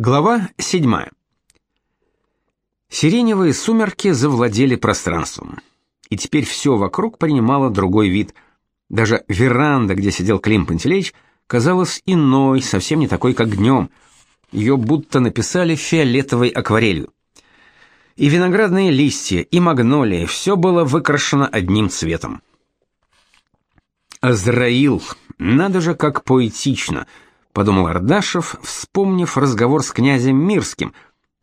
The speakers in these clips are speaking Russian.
Глава 7. Сиреневые сумерки завладели пространством. И теперь все вокруг принимало другой вид. Даже веранда, где сидел Клим Пантелеич, казалась иной, совсем не такой, как днем. Ее будто написали фиолетовой акварелью. И виноградные листья, и магнолии, все было выкрашено одним цветом. Азраил, надо же, как поэтично — подумал Ардашев, вспомнив разговор с князем Мирским,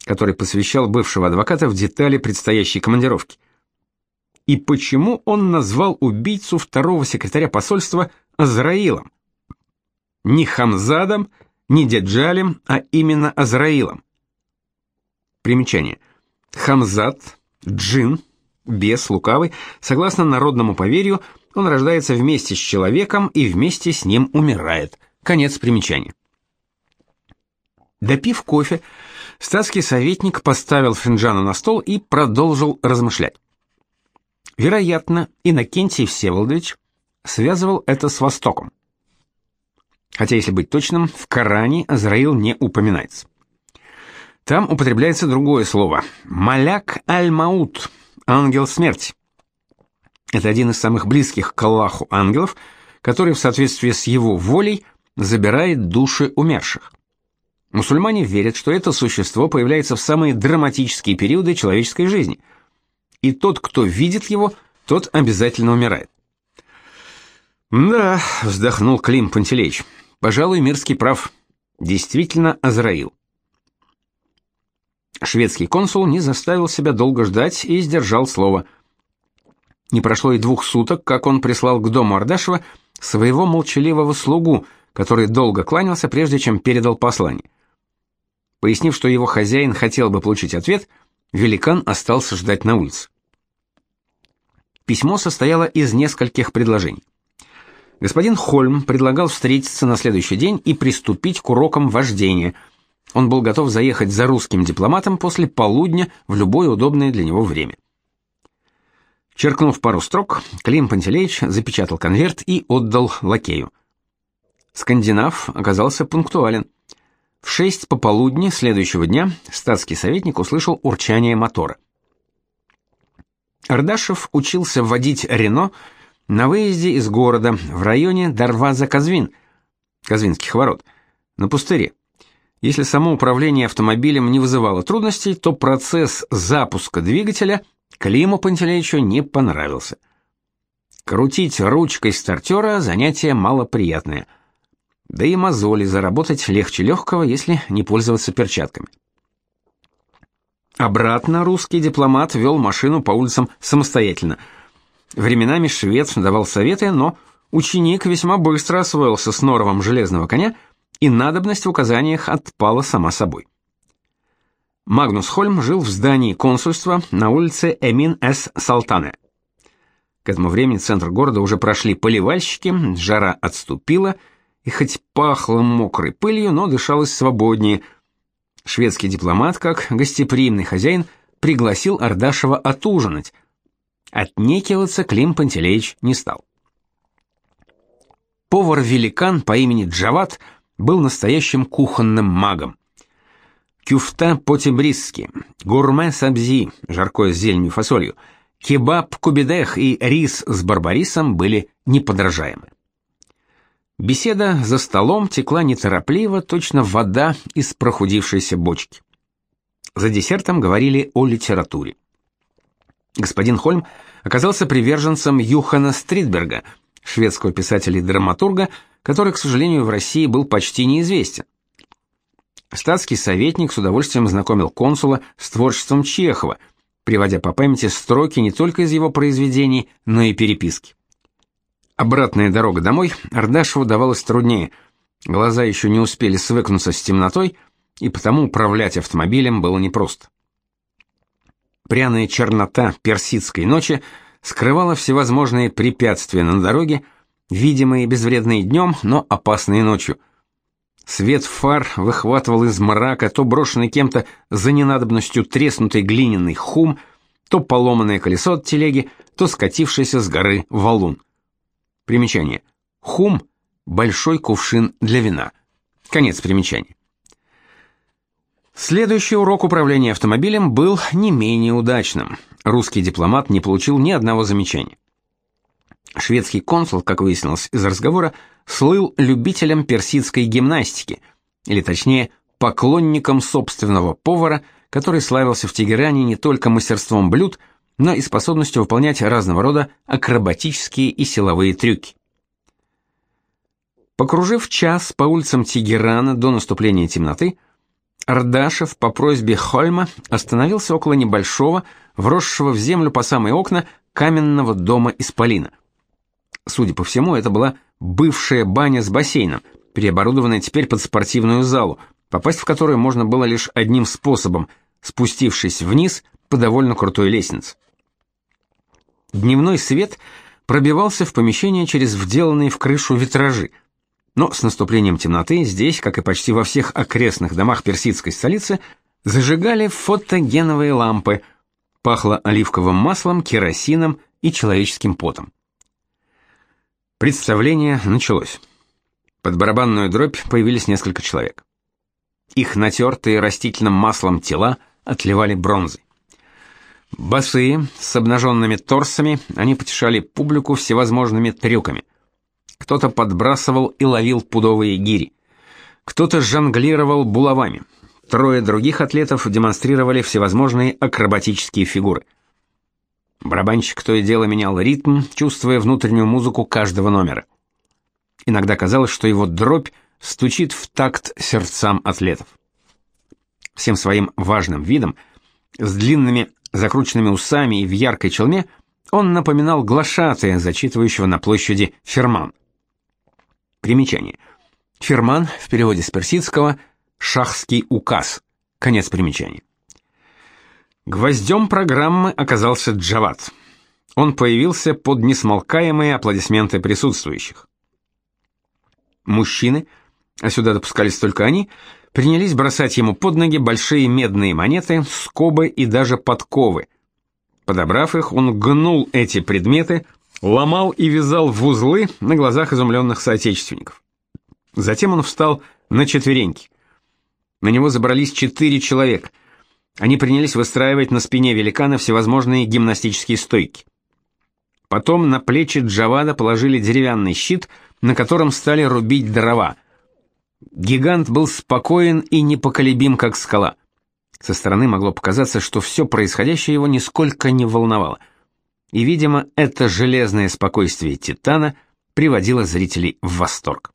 который посвящал бывшего адвоката в детали предстоящей командировки. И почему он назвал убийцу второго секретаря посольства Азраилом? Не Хамзадом, не Деджалем, а именно Азраилом. Примечание. Хамзад, джин, бес, лукавый, согласно народному поверью, он рождается вместе с человеком и вместе с ним умирает – Конец примечания. Допив кофе, статский советник поставил финджана на стол и продолжил размышлять. Вероятно, Иннокентий Всеволодович связывал это с Востоком. Хотя, если быть точным, в Коране Азраил не упоминается. Там употребляется другое слово – «маляк аль-маут» – ангел смерти. Это один из самых близких к Аллаху ангелов, который в соответствии с его волей забирает души умерших. Мусульмане верят, что это существо появляется в самые драматические периоды человеческой жизни. И тот, кто видит его, тот обязательно умирает. «Да», — вздохнул Клим Пантелеич, — «пожалуй, Мирский прав. Действительно, Азраил». Шведский консул не заставил себя долго ждать и сдержал слово. Не прошло и двух суток, как он прислал к дому Ардашева своего молчаливого слугу, который долго кланялся, прежде чем передал послание. Пояснив, что его хозяин хотел бы получить ответ, великан остался ждать на улице. Письмо состояло из нескольких предложений. Господин Хольм предлагал встретиться на следующий день и приступить к урокам вождения. Он был готов заехать за русским дипломатом после полудня в любое удобное для него время. Черкнув пару строк, Клим Пантелеич запечатал конверт и отдал лакею. Скандинав оказался пунктуален. В шесть пополудни следующего дня статский советник услышал урчание мотора. Ардашев учился водить Рено на выезде из города в районе Дарваза-Казвин, Казвинских ворот, на пустыре. Если само управление автомобилем не вызывало трудностей, то процесс запуска двигателя Климу Пантелеичу не понравился. Крутить ручкой стартера – занятие малоприятное – да и мозоли заработать легче легкого, если не пользоваться перчатками. Обратно русский дипломат вел машину по улицам самостоятельно. Временами швед давал советы, но ученик весьма быстро освоился с норовом железного коня, и надобность в указаниях отпала сама собой. Магнус Хольм жил в здании консульства на улице Эмин С. Салтане. К этому времени центр города уже прошли поливальщики, жара отступила, и хоть пахло мокрой пылью, но дышалось свободнее. Шведский дипломат, как гостеприимный хозяин, пригласил Ардашева отужинать. Отнекиваться Клим Пантелеич не стал. Повар-великан по имени Джават был настоящим кухонным магом. Кюфта по-тибрисски, гурме сабзи, жаркое с зеленью фасолью, кебаб кубидех и рис с барбарисом были неподражаемы. Беседа за столом текла неторопливо, точно вода из прохудившейся бочки. За десертом говорили о литературе. Господин Хольм оказался приверженцем Юхана Стритберга, шведского писателя и драматурга, который, к сожалению, в России был почти неизвестен. Статский советник с удовольствием знакомил консула с творчеством Чехова, приводя по памяти строки не только из его произведений, но и переписки. Обратная дорога домой Ардашеву давалась труднее. Глаза еще не успели свыкнуться с темнотой, и потому управлять автомобилем было непросто. Пряная чернота персидской ночи скрывала всевозможные препятствия на дороге, видимые безвредные днем, но опасные ночью. Свет фар выхватывал из мрака то брошенный кем-то за ненадобностью треснутый глиняный хум, то поломанное колесо от телеги, то скатившийся с горы валун. Примечание. Хум – большой кувшин для вина. Конец примечания. Следующий урок управления автомобилем был не менее удачным. Русский дипломат не получил ни одного замечания. Шведский консул, как выяснилось из разговора, слыл любителем персидской гимнастики, или точнее, поклонником собственного повара, который славился в Тегеране не только мастерством блюд, но и способностью выполнять разного рода акробатические и силовые трюки. Покружив час по улицам Тегерана до наступления темноты, Ардашев по просьбе Хольма остановился около небольшого, вросшего в землю по самые окна, каменного дома исполина. Судя по всему, это была бывшая баня с бассейном, переоборудованная теперь под спортивную залу, попасть в которую можно было лишь одним способом, спустившись вниз по довольно крутой лестнице. Дневной свет пробивался в помещение через вделанные в крышу витражи – но с наступлением темноты здесь, как и почти во всех окрестных домах персидской столицы, зажигали фотогеновые лампы. Пахло оливковым маслом, керосином и человеческим потом. Представление началось. Под барабанную дробь появились несколько человек. Их натертые растительным маслом тела отливали бронзой. Босые, с обнаженными торсами, они потешали публику всевозможными трюками – кто-то подбрасывал и ловил пудовые гири. Кто-то жонглировал булавами. Трое других атлетов демонстрировали всевозможные акробатические фигуры. Барабанщик то и дело менял ритм, чувствуя внутреннюю музыку каждого номера. Иногда казалось, что его дробь стучит в такт сердцам атлетов. Всем своим важным видом, с длинными закрученными усами и в яркой челме, он напоминал глашатая, зачитывающего на площади ферман. Примечание. Ферман в переводе с персидского шахский указ. Конец примечания. Гвоздем программы оказался Джават. Он появился под несмолкаемые аплодисменты присутствующих. Мужчины, а сюда допускались только они, принялись бросать ему под ноги большие медные монеты, скобы и даже подковы. Подобрав их, он гнул эти предметы, ломал и вязал в узлы на глазах изумленных соотечественников. Затем он встал на четвереньки. На него забрались четыре человека. Они принялись выстраивать на спине великана всевозможные гимнастические стойки. Потом на плечи Джавада положили деревянный щит, на котором стали рубить дрова. Гигант был спокоен и непоколебим, как скала. Со стороны могло показаться, что все происходящее его нисколько не волновало – и, видимо, это железное спокойствие Титана приводило зрителей в восторг.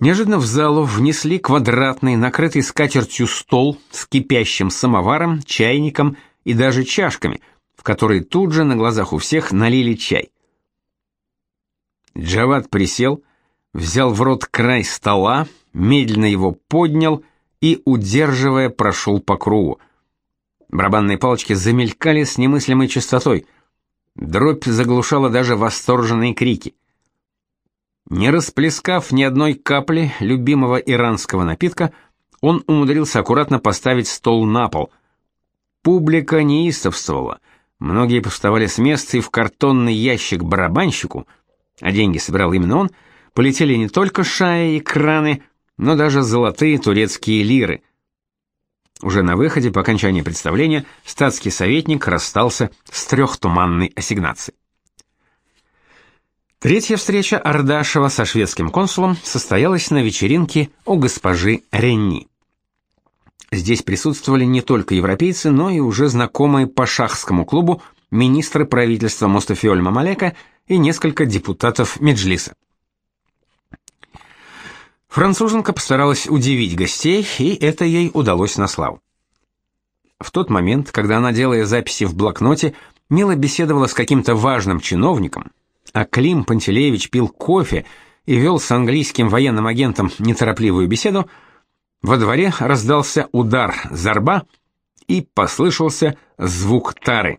Неожиданно в залу внесли квадратный, накрытый скатертью стол с кипящим самоваром, чайником и даже чашками, в которые тут же на глазах у всех налили чай. Джават присел, взял в рот край стола, медленно его поднял и, удерживая, прошел по кругу. Барабанные палочки замелькали с немыслимой частотой. Дробь заглушала даже восторженные крики. Не расплескав ни одной капли любимого иранского напитка, он умудрился аккуратно поставить стол на пол. Публика неистовствовала. Многие поставали с места и в картонный ящик барабанщику, а деньги собирал именно он, полетели не только шаи и краны, но даже золотые турецкие лиры — уже на выходе по окончании представления статский советник расстался с трехтуманной ассигнацией. Третья встреча Ардашева со шведским консулом состоялась на вечеринке у госпожи Ренни. Здесь присутствовали не только европейцы, но и уже знакомые по шахскому клубу министры правительства Мустафиоль Мамалека и несколько депутатов Меджлиса. Француженка постаралась удивить гостей, и это ей удалось на славу. В тот момент, когда она, делая записи в блокноте, мило беседовала с каким-то важным чиновником, а Клим Пантелеевич пил кофе и вел с английским военным агентом неторопливую беседу, во дворе раздался удар зарба и послышался звук тары.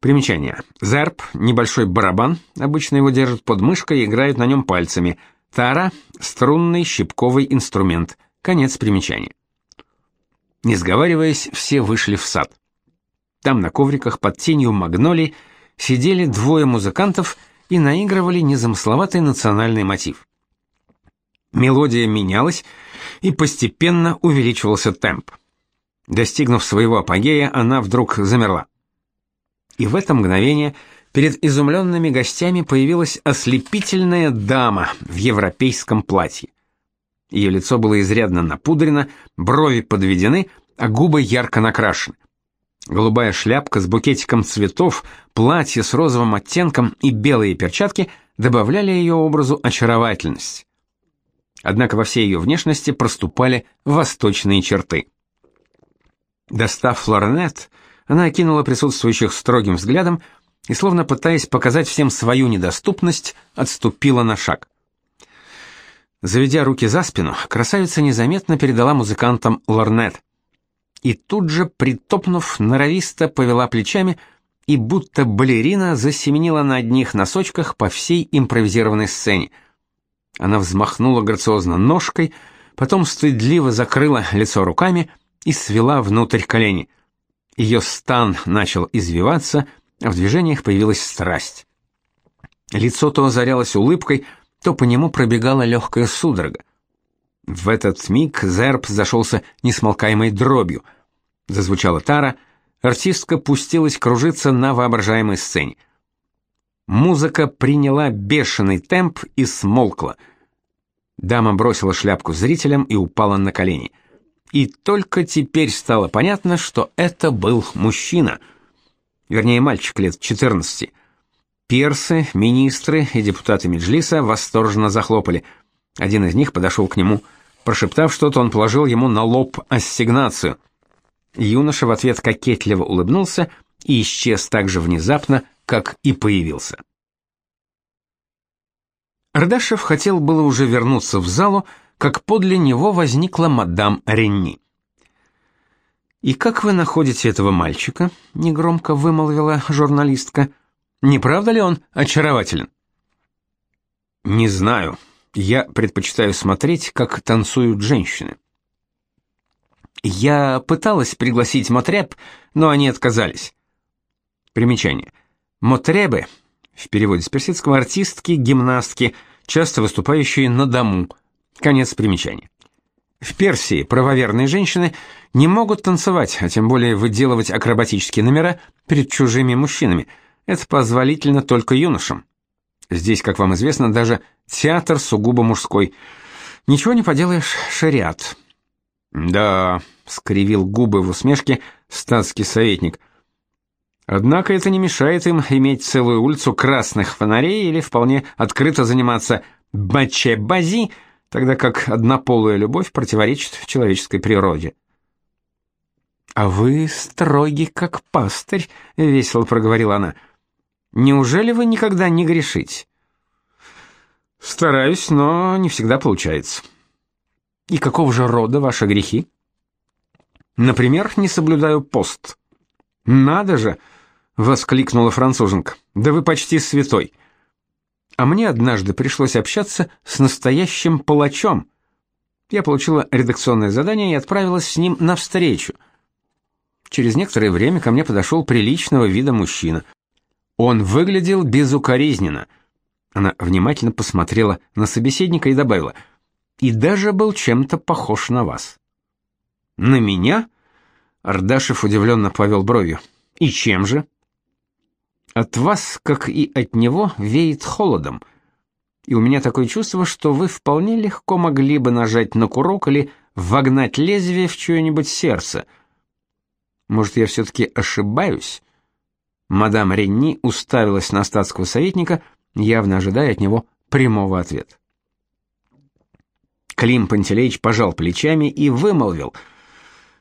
Примечание. Зарб — небольшой барабан, обычно его держат под мышкой и играют на нем пальцами — Тара — струнный щипковый инструмент. Конец примечания. Не сговариваясь, все вышли в сад. Там на ковриках под тенью магнолий сидели двое музыкантов и наигрывали незамысловатый национальный мотив. Мелодия менялась, и постепенно увеличивался темп. Достигнув своего апогея, она вдруг замерла. И в это мгновение перед изумленными гостями появилась ослепительная дама в европейском платье. Ее лицо было изрядно напудрено, брови подведены, а губы ярко накрашены. Голубая шляпка с букетиком цветов, платье с розовым оттенком и белые перчатки добавляли ее образу очаровательность. Однако во всей ее внешности проступали восточные черты. Достав флорнет, она окинула присутствующих строгим взглядом и, словно пытаясь показать всем свою недоступность, отступила на шаг. Заведя руки за спину, красавица незаметно передала музыкантам лорнет. И тут же, притопнув, норовисто повела плечами и будто балерина засеменила на одних носочках по всей импровизированной сцене. Она взмахнула грациозно ножкой, потом стыдливо закрыла лицо руками и свела внутрь колени. Ее стан начал извиваться, в движениях появилась страсть. Лицо то озарялось улыбкой, то по нему пробегала легкая судорога. В этот миг Зерб зашелся несмолкаемой дробью. Зазвучала тара, артистка пустилась кружиться на воображаемой сцене. Музыка приняла бешеный темп и смолкла. Дама бросила шляпку зрителям и упала на колени. И только теперь стало понятно, что это был мужчина. Вернее, мальчик лет 14. Персы, министры и депутаты Меджлиса восторженно захлопали. Один из них подошел к нему. Прошептав что-то, он положил ему на лоб ассигнацию. Юноша в ответ кокетливо улыбнулся и исчез так же внезапно, как и появился. Ардашев хотел было уже вернуться в залу, как подле него возникла мадам Ренни. «И как вы находите этого мальчика?» — негромко вымолвила журналистка. Не правда ли он очарователен? Не знаю. Я предпочитаю смотреть, как танцуют женщины. Я пыталась пригласить Мотреб, но они отказались. Примечание. Мотребы, в переводе с персидского артистки, гимнастки, часто выступающие на дому. Конец примечания. В Персии правоверные женщины не могут танцевать, а тем более выделывать акробатические номера перед чужими мужчинами – это позволительно только юношам. Здесь, как вам известно, даже театр сугубо мужской. Ничего не поделаешь, шариат. Да, скривил губы в усмешке статский советник. Однако это не мешает им иметь целую улицу красных фонарей или вполне открыто заниматься баче-бази, тогда как однополая любовь противоречит человеческой природе. А вы строгий как пастырь, весело проговорила она. Неужели вы никогда не грешите? Стараюсь, но не всегда получается. И какого же рода ваши грехи? Например, не соблюдаю пост. Надо же, воскликнула француженка. Да вы почти святой. А мне однажды пришлось общаться с настоящим палачом. Я получила редакционное задание и отправилась с ним на встречу. Через некоторое время ко мне подошел приличного вида мужчина. Он выглядел безукоризненно. Она внимательно посмотрела на собеседника и добавила: "И даже был чем-то похож на вас". "На меня?" Ардашев удивленно повел бровью. "И чем же?" "От вас, как и от него, веет холодом. И у меня такое чувство, что вы вполне легко могли бы нажать на курок или вогнать лезвие в чье-нибудь сердце. Может, я все таки ошибаюсь?" Мадам Ренни уставилась на статского советника, явно ожидая от него прямого ответа. Клим Пантелеич пожал плечами и вымолвил: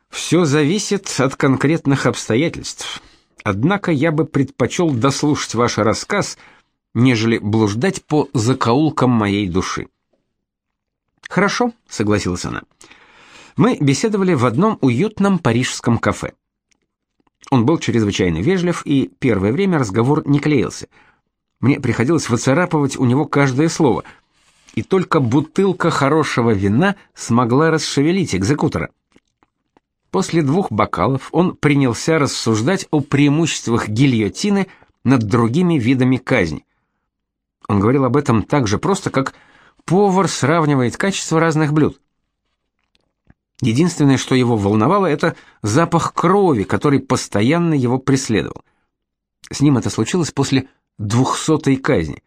«Все зависит от конкретных обстоятельств. Однако я бы предпочел дослушать ваш рассказ, нежели блуждать по закоулкам моей души. Хорошо, согласилась она. Мы беседовали в одном уютном парижском кафе. Он был чрезвычайно вежлив, и первое время разговор не клеился. Мне приходилось выцарапывать у него каждое слово, и только бутылка хорошего вина смогла расшевелить экзекутора. После двух бокалов он принялся рассуждать о преимуществах гильотины над другими видами казни. Он говорил об этом так же просто, как повар сравнивает качество разных блюд. Единственное, что его волновало, это запах крови, который постоянно его преследовал. С ним это случилось после двухсотой казни.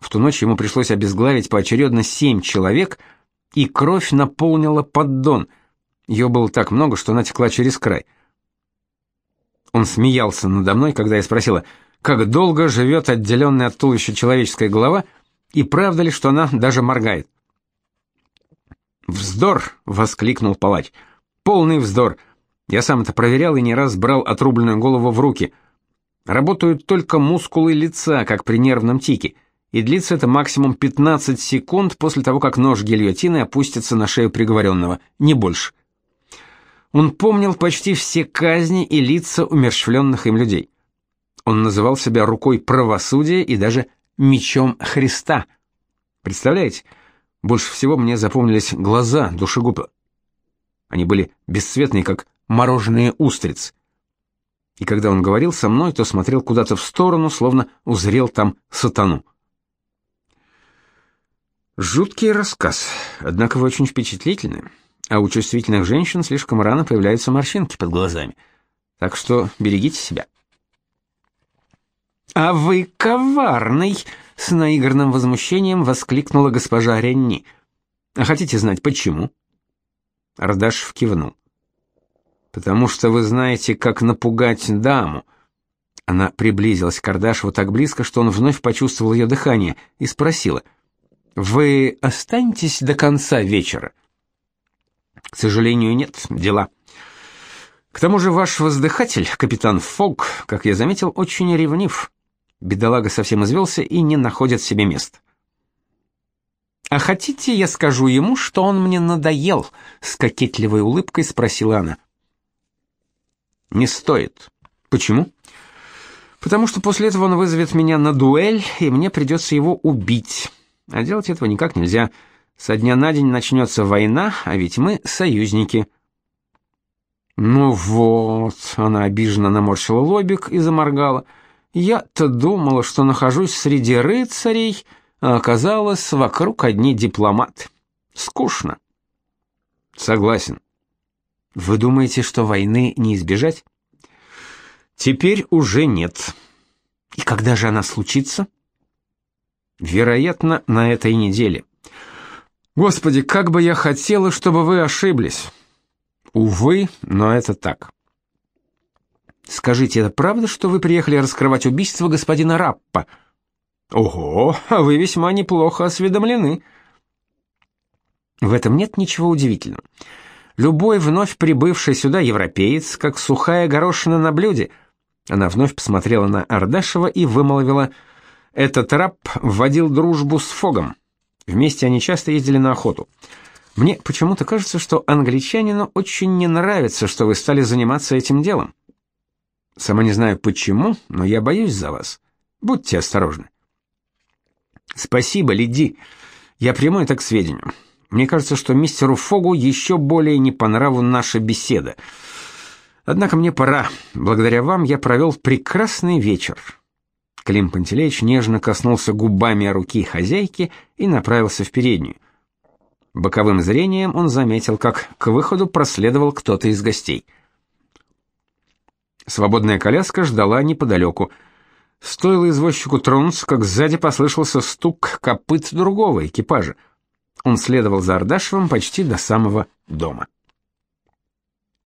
В ту ночь ему пришлось обезглавить поочередно семь человек, и кровь наполнила поддон. Ее было так много, что она текла через край. Он смеялся надо мной, когда я спросила, как долго живет отделенная от туловища человеческая голова, и правда ли, что она даже моргает. «Вздор!» — воскликнул палач. «Полный вздор! Я сам это проверял и не раз брал отрубленную голову в руки. Работают только мускулы лица, как при нервном тике, и длится это максимум 15 секунд после того, как нож гильотины опустится на шею приговоренного, не больше». Он помнил почти все казни и лица умерщвленных им людей. Он называл себя рукой правосудия и даже мечом Христа. Представляете? Больше всего мне запомнились глаза душегуба. Они были бесцветные, как мороженые устрицы. И когда он говорил со мной, то смотрел куда-то в сторону, словно узрел там сатану. Жуткий рассказ, однако вы очень впечатлительны, а у чувствительных женщин слишком рано появляются морщинки под глазами. Так что берегите себя. «А вы коварный!» — с наигранным возмущением воскликнула госпожа Ренни. «А хотите знать, почему?» Ардашев кивнул. «Потому что вы знаете, как напугать даму». Она приблизилась к Ардашеву так близко, что он вновь почувствовал ее дыхание, и спросила. «Вы останетесь до конца вечера?» «К сожалению, нет, дела». К тому же ваш воздыхатель, капитан Фог, как я заметил, очень ревнив. Бедолага совсем извелся и не находит себе места. «А хотите, я скажу ему, что он мне надоел?» — с кокетливой улыбкой спросила она. «Не стоит. Почему?» «Потому что после этого он вызовет меня на дуэль, и мне придется его убить. А делать этого никак нельзя. Со дня на день начнется война, а ведь мы союзники». «Ну вот», — она обиженно наморщила лобик и заморгала, — я-то думала, что нахожусь среди рыцарей, а оказалось, вокруг одни дипломаты. Скучно. Согласен. Вы думаете, что войны не избежать? Теперь уже нет. И когда же она случится? Вероятно, на этой неделе. Господи, как бы я хотела, чтобы вы ошиблись. Увы, но это так. Скажите, это правда, что вы приехали раскрывать убийство господина Раппа? Ого, а вы весьма неплохо осведомлены. В этом нет ничего удивительного. Любой вновь прибывший сюда европеец, как сухая горошина на блюде. Она вновь посмотрела на Ардашева и вымолвила: "Этот Рапп вводил дружбу с Фогом. Вместе они часто ездили на охоту. Мне почему-то кажется, что англичанину очень не нравится, что вы стали заниматься этим делом. Сама не знаю почему, но я боюсь за вас. Будьте осторожны. Спасибо, Лиди. Я приму это к сведению. Мне кажется, что мистеру Фогу еще более не по нраву наша беседа. Однако мне пора. Благодаря вам я провел прекрасный вечер. Клим Пантелеич нежно коснулся губами руки хозяйки и направился в переднюю. Боковым зрением он заметил, как к выходу проследовал кто-то из гостей. Свободная коляска ждала неподалеку. Стоило извозчику тронуться, как сзади послышался стук копыт другого экипажа. Он следовал за Ардашевым почти до самого дома.